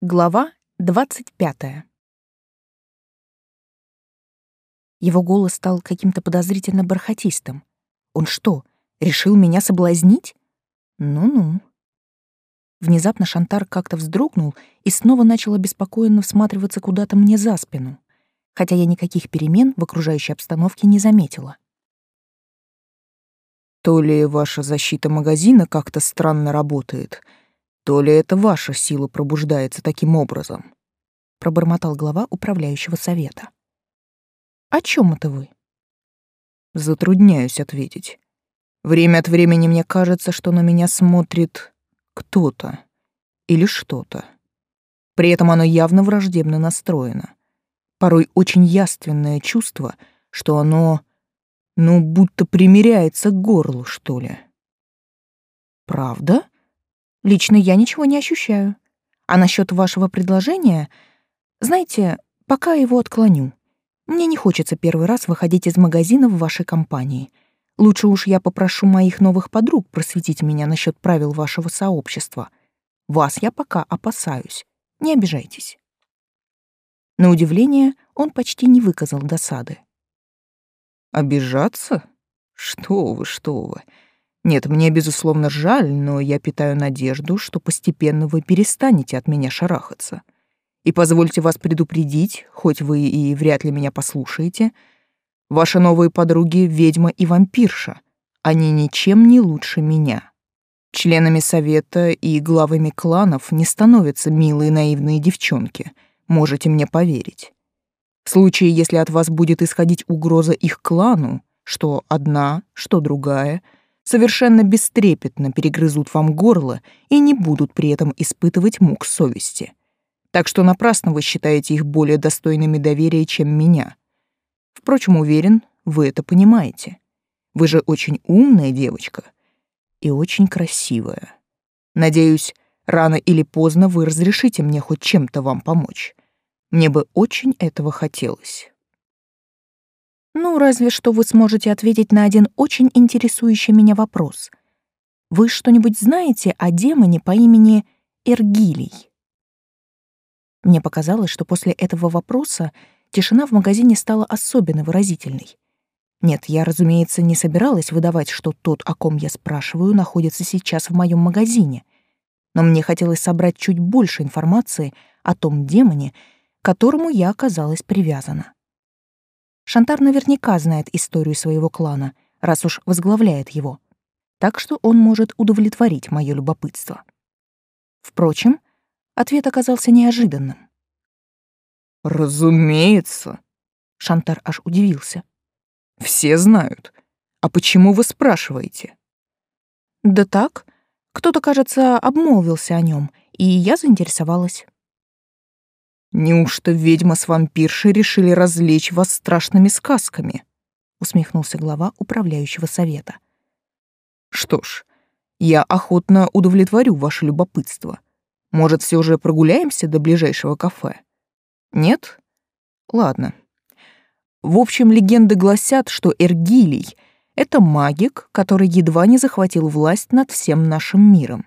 Глава двадцать пятая. Его голос стал каким-то подозрительно бархатистым. Он что, решил меня соблазнить? Ну-ну. Внезапно Шантар как-то вздрогнул и снова начал обеспокоенно всматриваться куда-то мне за спину, хотя я никаких перемен в окружающей обстановке не заметила. То ли ваша защита магазина как-то странно работает — то ли это ваша сила пробуждается таким образом? Пробормотал глава управляющего совета. О чем это вы? Затрудняюсь ответить. Время от времени мне кажется, что на меня смотрит кто-то или что-то. При этом оно явно враждебно настроено. Порой очень яственное чувство, что оно, ну, будто примиряется к горлу, что ли. Правда? Лично я ничего не ощущаю. А насчет вашего предложения, знаете, пока его отклоню. Мне не хочется первый раз выходить из магазина в вашей компании. Лучше уж я попрошу моих новых подруг просветить меня насчет правил вашего сообщества. Вас я пока опасаюсь. Не обижайтесь. На удивление, он почти не выказал досады. Обижаться? Что вы, что вы? Нет, мне, безусловно, жаль, но я питаю надежду, что постепенно вы перестанете от меня шарахаться. И позвольте вас предупредить, хоть вы и вряд ли меня послушаете, ваши новые подруги — ведьма и вампирша. Они ничем не лучше меня. Членами совета и главами кланов не становятся милые наивные девчонки, можете мне поверить. В случае, если от вас будет исходить угроза их клану, что одна, что другая — совершенно бестрепетно перегрызут вам горло и не будут при этом испытывать мук совести. Так что напрасно вы считаете их более достойными доверия, чем меня. Впрочем, уверен, вы это понимаете. Вы же очень умная девочка и очень красивая. Надеюсь, рано или поздно вы разрешите мне хоть чем-то вам помочь. Мне бы очень этого хотелось. Ну, разве что вы сможете ответить на один очень интересующий меня вопрос. Вы что-нибудь знаете о демоне по имени Эргилий? Мне показалось, что после этого вопроса тишина в магазине стала особенно выразительной. Нет, я, разумеется, не собиралась выдавать, что тот, о ком я спрашиваю, находится сейчас в моем магазине. Но мне хотелось собрать чуть больше информации о том демоне, которому я оказалась привязана. Шантар наверняка знает историю своего клана, раз уж возглавляет его. Так что он может удовлетворить мое любопытство. Впрочем, ответ оказался неожиданным. «Разумеется», — Шантар аж удивился. «Все знают. А почему вы спрашиваете?» «Да так. Кто-то, кажется, обмолвился о нем, и я заинтересовалась». Неужто ведьма с вампиршей решили развлечь вас страшными сказками? усмехнулся глава управляющего совета. Что ж, я охотно удовлетворю ваше любопытство. Может, все же прогуляемся до ближайшего кафе? Нет? Ладно. В общем, легенды гласят, что Эргилий — это магик, который едва не захватил власть над всем нашим миром.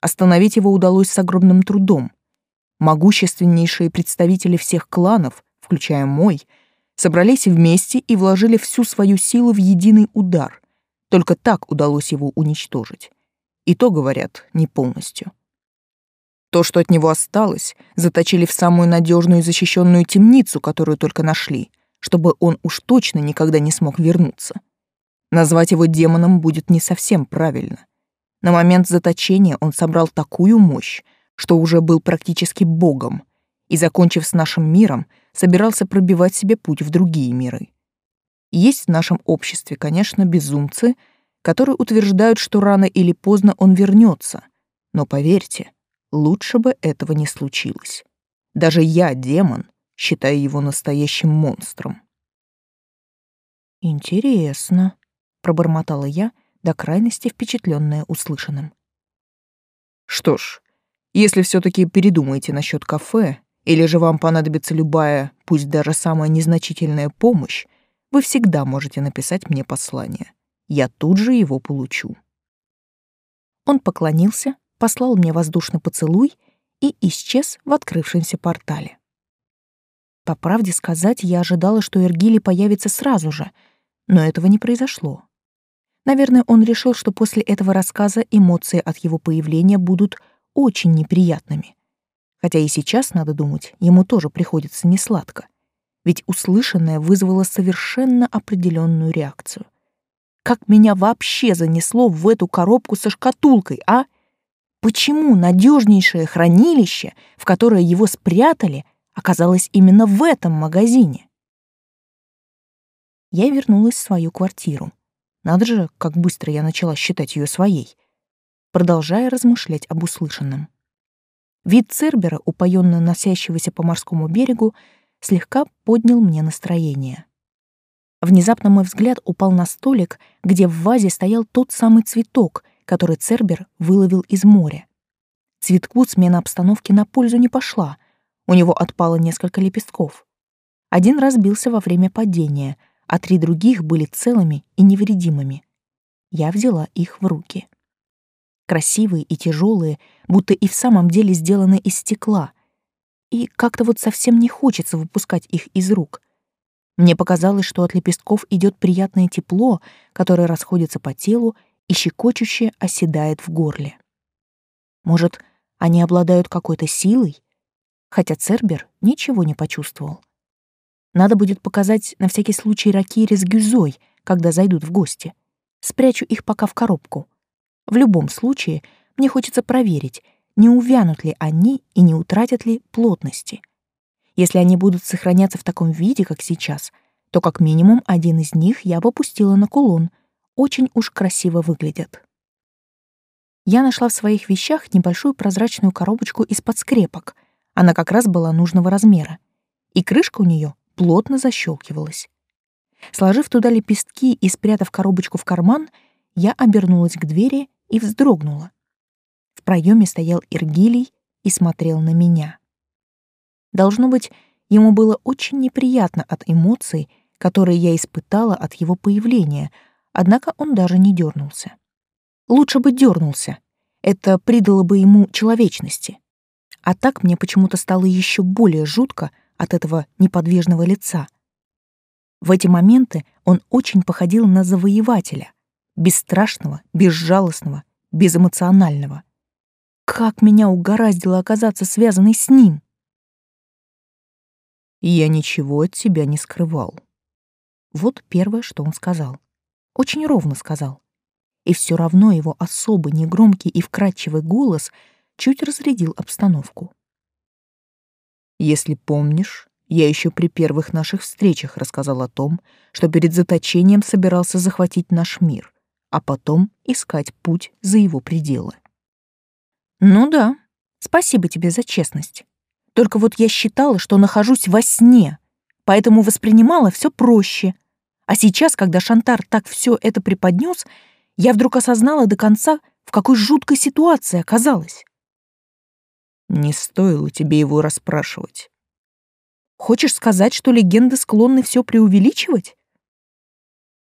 Остановить его удалось с огромным трудом — Могущественнейшие представители всех кланов, включая мой, собрались вместе и вложили всю свою силу в единый удар. Только так удалось его уничтожить. И то, говорят, не полностью. То, что от него осталось, заточили в самую надежную и защищенную темницу, которую только нашли, чтобы он уж точно никогда не смог вернуться. Назвать его демоном будет не совсем правильно. На момент заточения он собрал такую мощь, что уже был практически богом, и, закончив с нашим миром, собирался пробивать себе путь в другие миры. Есть в нашем обществе, конечно, безумцы, которые утверждают, что рано или поздно он вернется, но поверьте, лучше бы этого не случилось. Даже я, демон, считаю его настоящим монстром. «Интересно», — пробормотала я, до крайности впечатленная услышанным. «Что ж, если все-таки передумаете насчет кафе, или же вам понадобится любая, пусть даже самая незначительная помощь, вы всегда можете написать мне послание. Я тут же его получу. Он поклонился, послал мне воздушный поцелуй и исчез в открывшемся портале. По правде сказать, я ожидала, что Эргили появится сразу же, но этого не произошло. Наверное, он решил, что после этого рассказа эмоции от его появления будут очень неприятными. Хотя и сейчас, надо думать, ему тоже приходится несладко. Ведь услышанное вызвало совершенно определенную реакцию. Как меня вообще занесло в эту коробку со шкатулкой, а? Почему надежнейшее хранилище, в которое его спрятали, оказалось именно в этом магазине? Я вернулась в свою квартиру. Надо же, как быстро я начала считать ее своей, продолжая размышлять об услышанном. Вид Цербера, упоенно носящегося по морскому берегу, слегка поднял мне настроение. Внезапно мой взгляд упал на столик, где в вазе стоял тот самый цветок, который Цербер выловил из моря. Цветку смена обстановки на пользу не пошла. У него отпало несколько лепестков. Один разбился во время падения, а три других были целыми и невредимыми. Я взяла их в руки красивые и тяжелые, будто и в самом деле сделаны из стекла. И как-то вот совсем не хочется выпускать их из рук. Мне показалось, что от лепестков идет приятное тепло, которое расходится по телу и щекочуще оседает в горле. Может, они обладают какой-то силой? Хотя Цербер ничего не почувствовал. Надо будет показать на всякий случай ракире с гюзой, когда зайдут в гости. Спрячу их пока в коробку. В любом случае, мне хочется проверить, не увянут ли они и не утратят ли плотности. Если они будут сохраняться в таком виде, как сейчас, то как минимум один из них я бы пустила на кулон. Очень уж красиво выглядят. Я нашла в своих вещах небольшую прозрачную коробочку из-под скрепок. Она как раз была нужного размера. И крышка у нее плотно защелкивалась. Сложив туда лепестки и спрятав коробочку в карман, я обернулась к двери и вздрогнула. В проеме стоял Иргилий и смотрел на меня. Должно быть, ему было очень неприятно от эмоций, которые я испытала от его появления, однако он даже не дернулся. Лучше бы дернулся. Это придало бы ему человечности. А так мне почему-то стало еще более жутко от этого неподвижного лица. В эти моменты он очень походил на завоевателя — бесстрашного, безжалостного, безэмоционального. Как меня угораздило оказаться связанной с ним? Я ничего от тебя не скрывал. Вот первое, что он сказал. Очень ровно сказал. И все равно его особый, негромкий и вкрадчивый голос чуть разрядил обстановку. Если помнишь, я еще при первых наших встречах рассказал о том, что перед заточением собирался захватить наш мир а потом искать путь за его пределы. Ну да, спасибо тебе за честность. Только вот я считала, что нахожусь во сне, поэтому воспринимала все проще. А сейчас, когда Шантар так все это преподнес, я вдруг осознала до конца, в какой жуткой ситуации оказалась. Не стоило тебе его расспрашивать. Хочешь сказать, что легенды склонны все преувеличивать?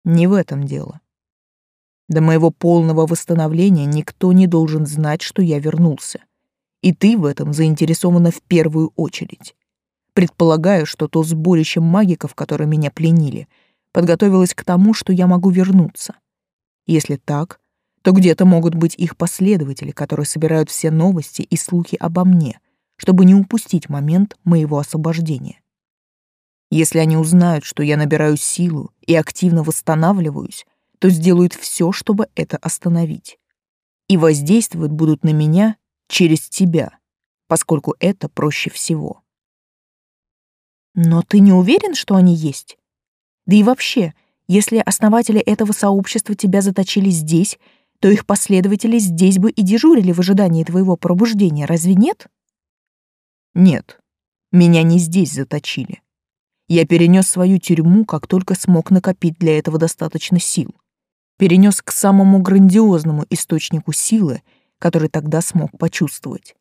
Не в этом дело. До моего полного восстановления никто не должен знать, что я вернулся. И ты в этом заинтересована в первую очередь. Предполагаю, что то сборище магиков, которые меня пленили, подготовилось к тому, что я могу вернуться. Если так, то где-то могут быть их последователи, которые собирают все новости и слухи обо мне, чтобы не упустить момент моего освобождения. Если они узнают, что я набираю силу и активно восстанавливаюсь, то сделают все, чтобы это остановить. И воздействовать будут на меня через тебя, поскольку это проще всего. Но ты не уверен, что они есть? Да и вообще, если основатели этого сообщества тебя заточили здесь, то их последователи здесь бы и дежурили в ожидании твоего пробуждения, разве нет? Нет, меня не здесь заточили. Я перенес свою тюрьму, как только смог накопить для этого достаточно сил перенес к самому грандиозному источнику силы, который тогда смог почувствовать.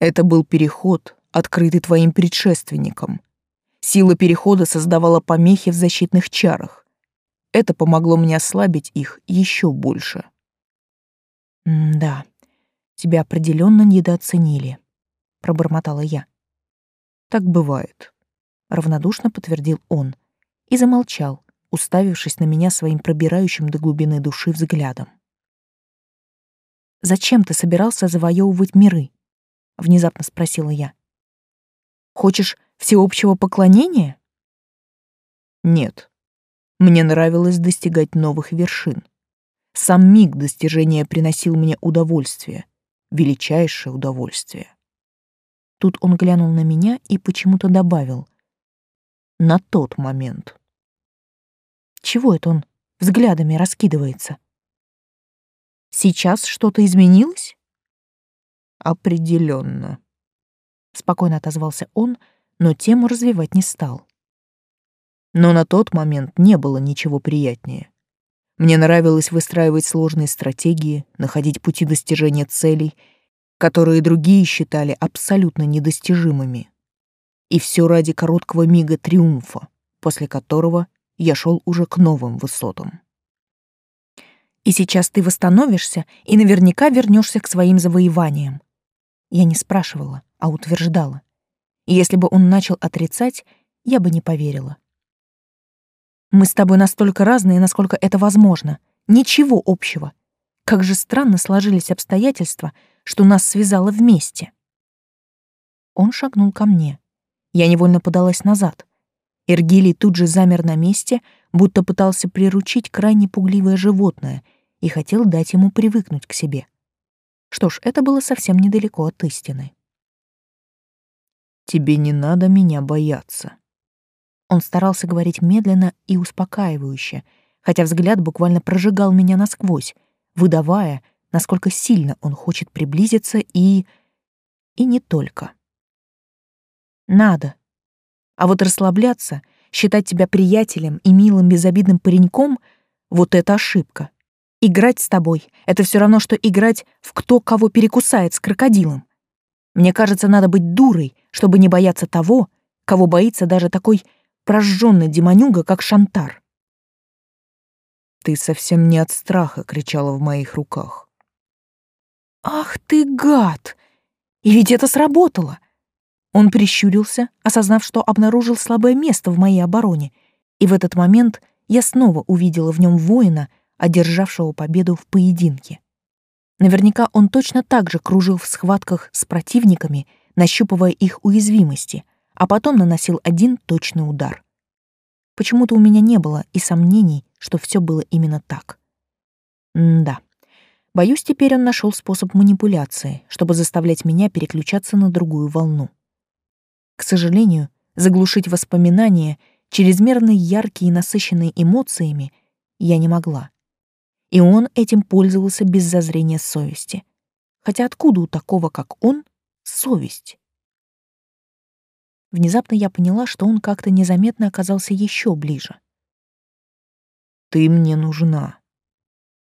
Это был переход, открытый твоим предшественником. Сила перехода создавала помехи в защитных чарах. Это помогло мне ослабить их еще больше. М да, тебя определенно недооценили. пробормотала я. Так бывает, равнодушно подтвердил он и замолчал, уставившись на меня своим пробирающим до глубины души взглядом. «Зачем ты собирался завоевывать миры?» — внезапно спросила я. «Хочешь всеобщего поклонения?» «Нет. Мне нравилось достигать новых вершин. Сам миг достижения приносил мне удовольствие, величайшее удовольствие». Тут он глянул на меня и почему-то добавил. «На тот момент». Чего это он взглядами раскидывается? Сейчас что-то изменилось? Определенно. Спокойно отозвался он, но тему развивать не стал. Но на тот момент не было ничего приятнее. Мне нравилось выстраивать сложные стратегии, находить пути достижения целей, которые другие считали абсолютно недостижимыми. И все ради короткого мига триумфа, после которого я шел уже к новым высотам. И сейчас ты восстановишься и наверняка вернешься к своим завоеваниям. Я не спрашивала, а утверждала. И если бы он начал отрицать, я бы не поверила. Мы с тобой настолько разные, насколько это возможно. Ничего общего. Как же странно сложились обстоятельства, что нас связало вместе. Он шагнул ко мне. Я невольно подалась назад. Эргилий тут же замер на месте, будто пытался приручить крайне пугливое животное и хотел дать ему привыкнуть к себе. Что ж, это было совсем недалеко от истины. «Тебе не надо меня бояться». Он старался говорить медленно и успокаивающе, хотя взгляд буквально прожигал меня насквозь, выдавая, насколько сильно он хочет приблизиться и... и не только. «Надо», а вот расслабляться, считать тебя приятелем и милым безобидным пареньком — вот это ошибка. Играть с тобой — это все равно, что играть в кто кого перекусает с крокодилом. Мне кажется, надо быть дурой, чтобы не бояться того, кого боится даже такой прожженный демонюга, как Шантар. Ты совсем не от страха кричала в моих руках. Ах ты гад! И ведь это сработало. Он прищурился, осознав, что обнаружил слабое место в моей обороне, и в этот момент я снова увидела в нем воина, одержавшего победу в поединке. Наверняка он точно так же кружил в схватках с противниками, нащупывая их уязвимости, а потом наносил один точный удар. Почему-то у меня не было и сомнений, что все было именно так. М да. Боюсь, теперь он нашел способ манипуляции, чтобы заставлять меня переключаться на другую волну. К сожалению, заглушить воспоминания, чрезмерно яркие и насыщенные эмоциями, я не могла. И он этим пользовался без зазрения совести. Хотя откуда у такого, как он, совесть? Внезапно я поняла, что он как-то незаметно оказался еще ближе. «Ты мне нужна».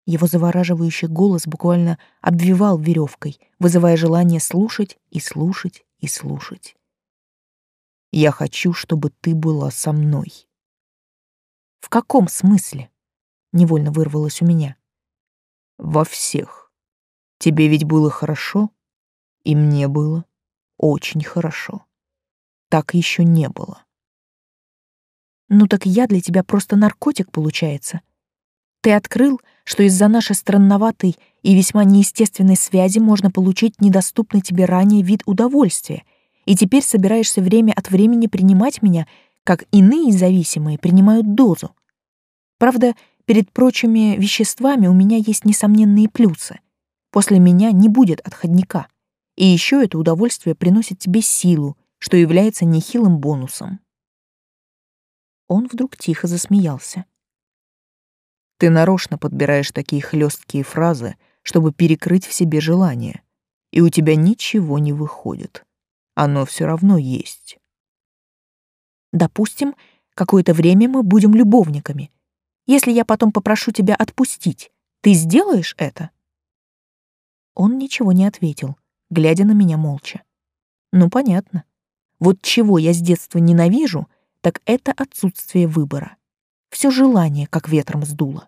Его завораживающий голос буквально обвивал веревкой, вызывая желание слушать и слушать и слушать. Я хочу, чтобы ты была со мной. В каком смысле? Невольно вырвалось у меня. Во всех. Тебе ведь было хорошо, и мне было очень хорошо. Так еще не было. Ну так я для тебя просто наркотик, получается. Ты открыл, что из-за нашей странноватой и весьма неестественной связи можно получить недоступный тебе ранее вид удовольствия — и теперь собираешься время от времени принимать меня, как иные зависимые принимают дозу. Правда, перед прочими веществами у меня есть несомненные плюсы. После меня не будет отходника. И еще это удовольствие приносит тебе силу, что является нехилым бонусом. Он вдруг тихо засмеялся. Ты нарочно подбираешь такие хлесткие фразы, чтобы перекрыть в себе желание, и у тебя ничего не выходит оно все равно есть. Допустим, какое-то время мы будем любовниками. Если я потом попрошу тебя отпустить, ты сделаешь это? Он ничего не ответил, глядя на меня молча. Ну, понятно. Вот чего я с детства ненавижу, так это отсутствие выбора. Все желание как ветром сдуло.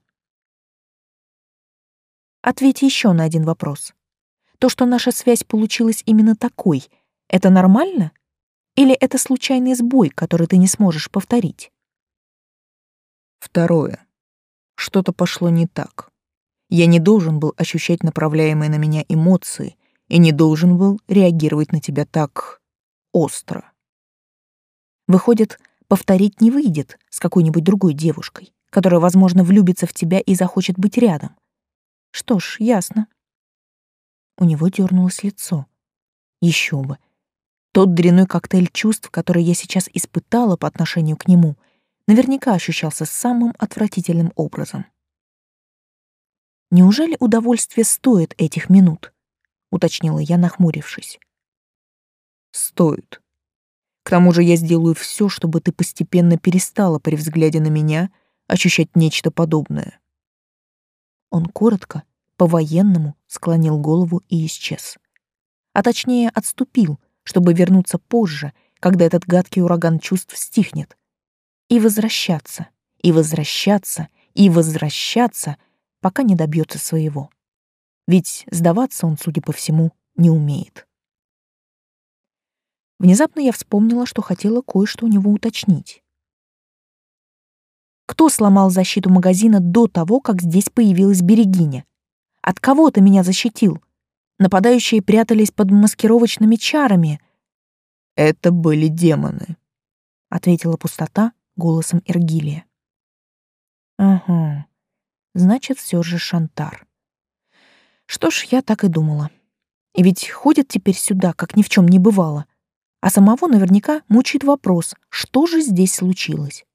Ответь еще на один вопрос. То, что наша связь получилась именно такой — Это нормально? Или это случайный сбой, который ты не сможешь повторить? Второе. Что-то пошло не так. Я не должен был ощущать направляемые на меня эмоции и не должен был реагировать на тебя так остро. Выходит, повторить не выйдет с какой-нибудь другой девушкой, которая, возможно, влюбится в тебя и захочет быть рядом. Что ж, ясно. У него дернулось лицо. Еще бы. Тот дряной коктейль чувств, который я сейчас испытала по отношению к нему, наверняка ощущался самым отвратительным образом. Неужели удовольствие стоит этих минут? уточнила я, нахмурившись. Стоит. К тому же я сделаю все, чтобы ты постепенно перестала при взгляде на меня ощущать нечто подобное. Он коротко, по-военному склонил голову и исчез. А точнее, отступил, чтобы вернуться позже, когда этот гадкий ураган чувств стихнет. И возвращаться, и возвращаться, и возвращаться, пока не добьется своего. Ведь сдаваться он, судя по всему, не умеет. Внезапно я вспомнила, что хотела кое-что у него уточнить. Кто сломал защиту магазина до того, как здесь появилась Берегиня? От кого ты меня защитил? Нападающие прятались под маскировочными чарами. Это были демоны, ответила пустота голосом Иргилия. Ага. Значит, все же Шантар. Что ж, я так и думала. И ведь ходит теперь сюда, как ни в чем не бывало. А самого наверняка мучает вопрос, что же здесь случилось.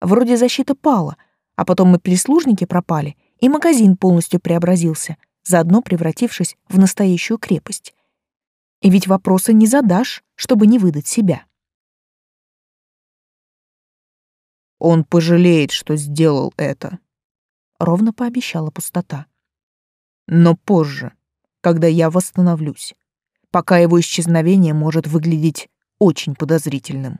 Вроде защита пала, а потом и прислужники пропали, и магазин полностью преобразился, заодно превратившись в настоящую крепость. И ведь вопросы не задашь, чтобы не выдать себя. Он пожалеет, что сделал это, ровно пообещала пустота. Но позже, когда я восстановлюсь, пока его исчезновение может выглядеть очень подозрительным.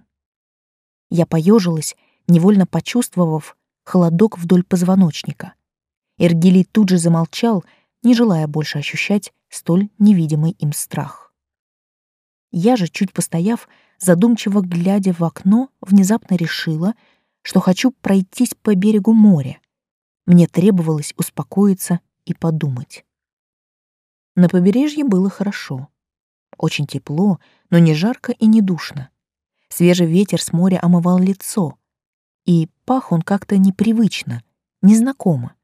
Я поежилась невольно почувствовав холодок вдоль позвоночника. Эргилий тут же замолчал, не желая больше ощущать столь невидимый им страх. Я же, чуть постояв, задумчиво глядя в окно, внезапно решила, что хочу пройтись по берегу моря. Мне требовалось успокоиться и подумать. На побережье было хорошо. Очень тепло, но не жарко и не душно. Свежий ветер с моря омывал лицо, и пах он как-то непривычно, незнакомо.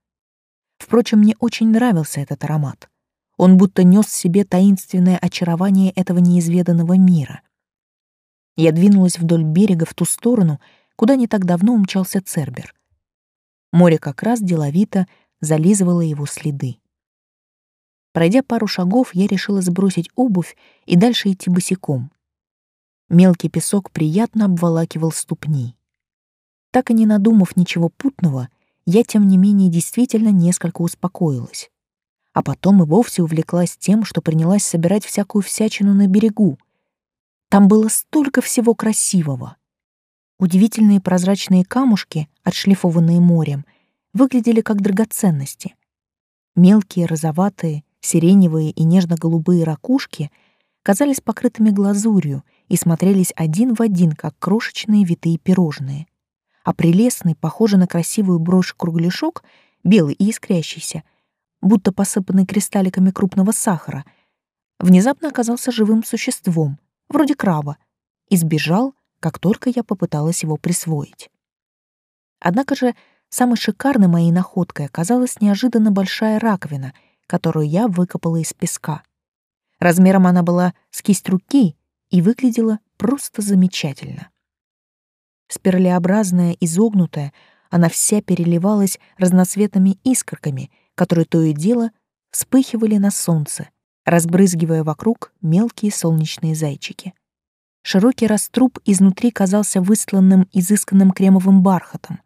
Впрочем, мне очень нравился этот аромат. Он будто нес в себе таинственное очарование этого неизведанного мира. Я двинулась вдоль берега в ту сторону, куда не так давно умчался Цербер. Море как раз деловито зализывало его следы. Пройдя пару шагов, я решила сбросить обувь и дальше идти босиком. Мелкий песок приятно обволакивал ступни. Так и не надумав ничего путного, я, тем не менее, действительно несколько успокоилась. А потом и вовсе увлеклась тем, что принялась собирать всякую всячину на берегу. Там было столько всего красивого. Удивительные прозрачные камушки, отшлифованные морем, выглядели как драгоценности. Мелкие, розоватые, сиреневые и нежно-голубые ракушки казались покрытыми глазурью и смотрелись один в один, как крошечные витые пирожные а прелестный, похожий на красивую брошь кругляшок, белый и искрящийся, будто посыпанный кристалликами крупного сахара, внезапно оказался живым существом, вроде краба, и сбежал, как только я попыталась его присвоить. Однако же самой шикарной моей находкой оказалась неожиданно большая раковина, которую я выкопала из песка. Размером она была с кисть руки и выглядела просто замечательно. Спиралеобразная, изогнутая, она вся переливалась разноцветными искорками, которые то и дело вспыхивали на солнце, разбрызгивая вокруг мелкие солнечные зайчики. Широкий раструб изнутри казался выстланным изысканным кремовым бархатом,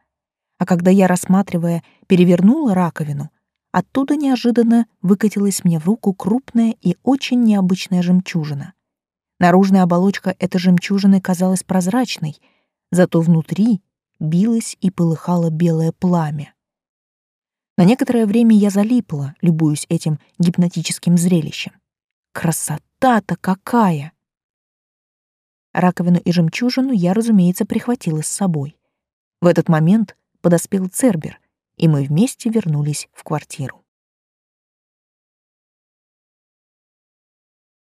а когда я, рассматривая, перевернула раковину, оттуда неожиданно выкатилась мне в руку крупная и очень необычная жемчужина. Наружная оболочка этой жемчужины казалась прозрачной — зато внутри билось и полыхало белое пламя. На некоторое время я залипла, любуясь этим гипнотическим зрелищем. Красота-то какая! Раковину и жемчужину я, разумеется, прихватила с собой. В этот момент подоспел Цербер, и мы вместе вернулись в квартиру.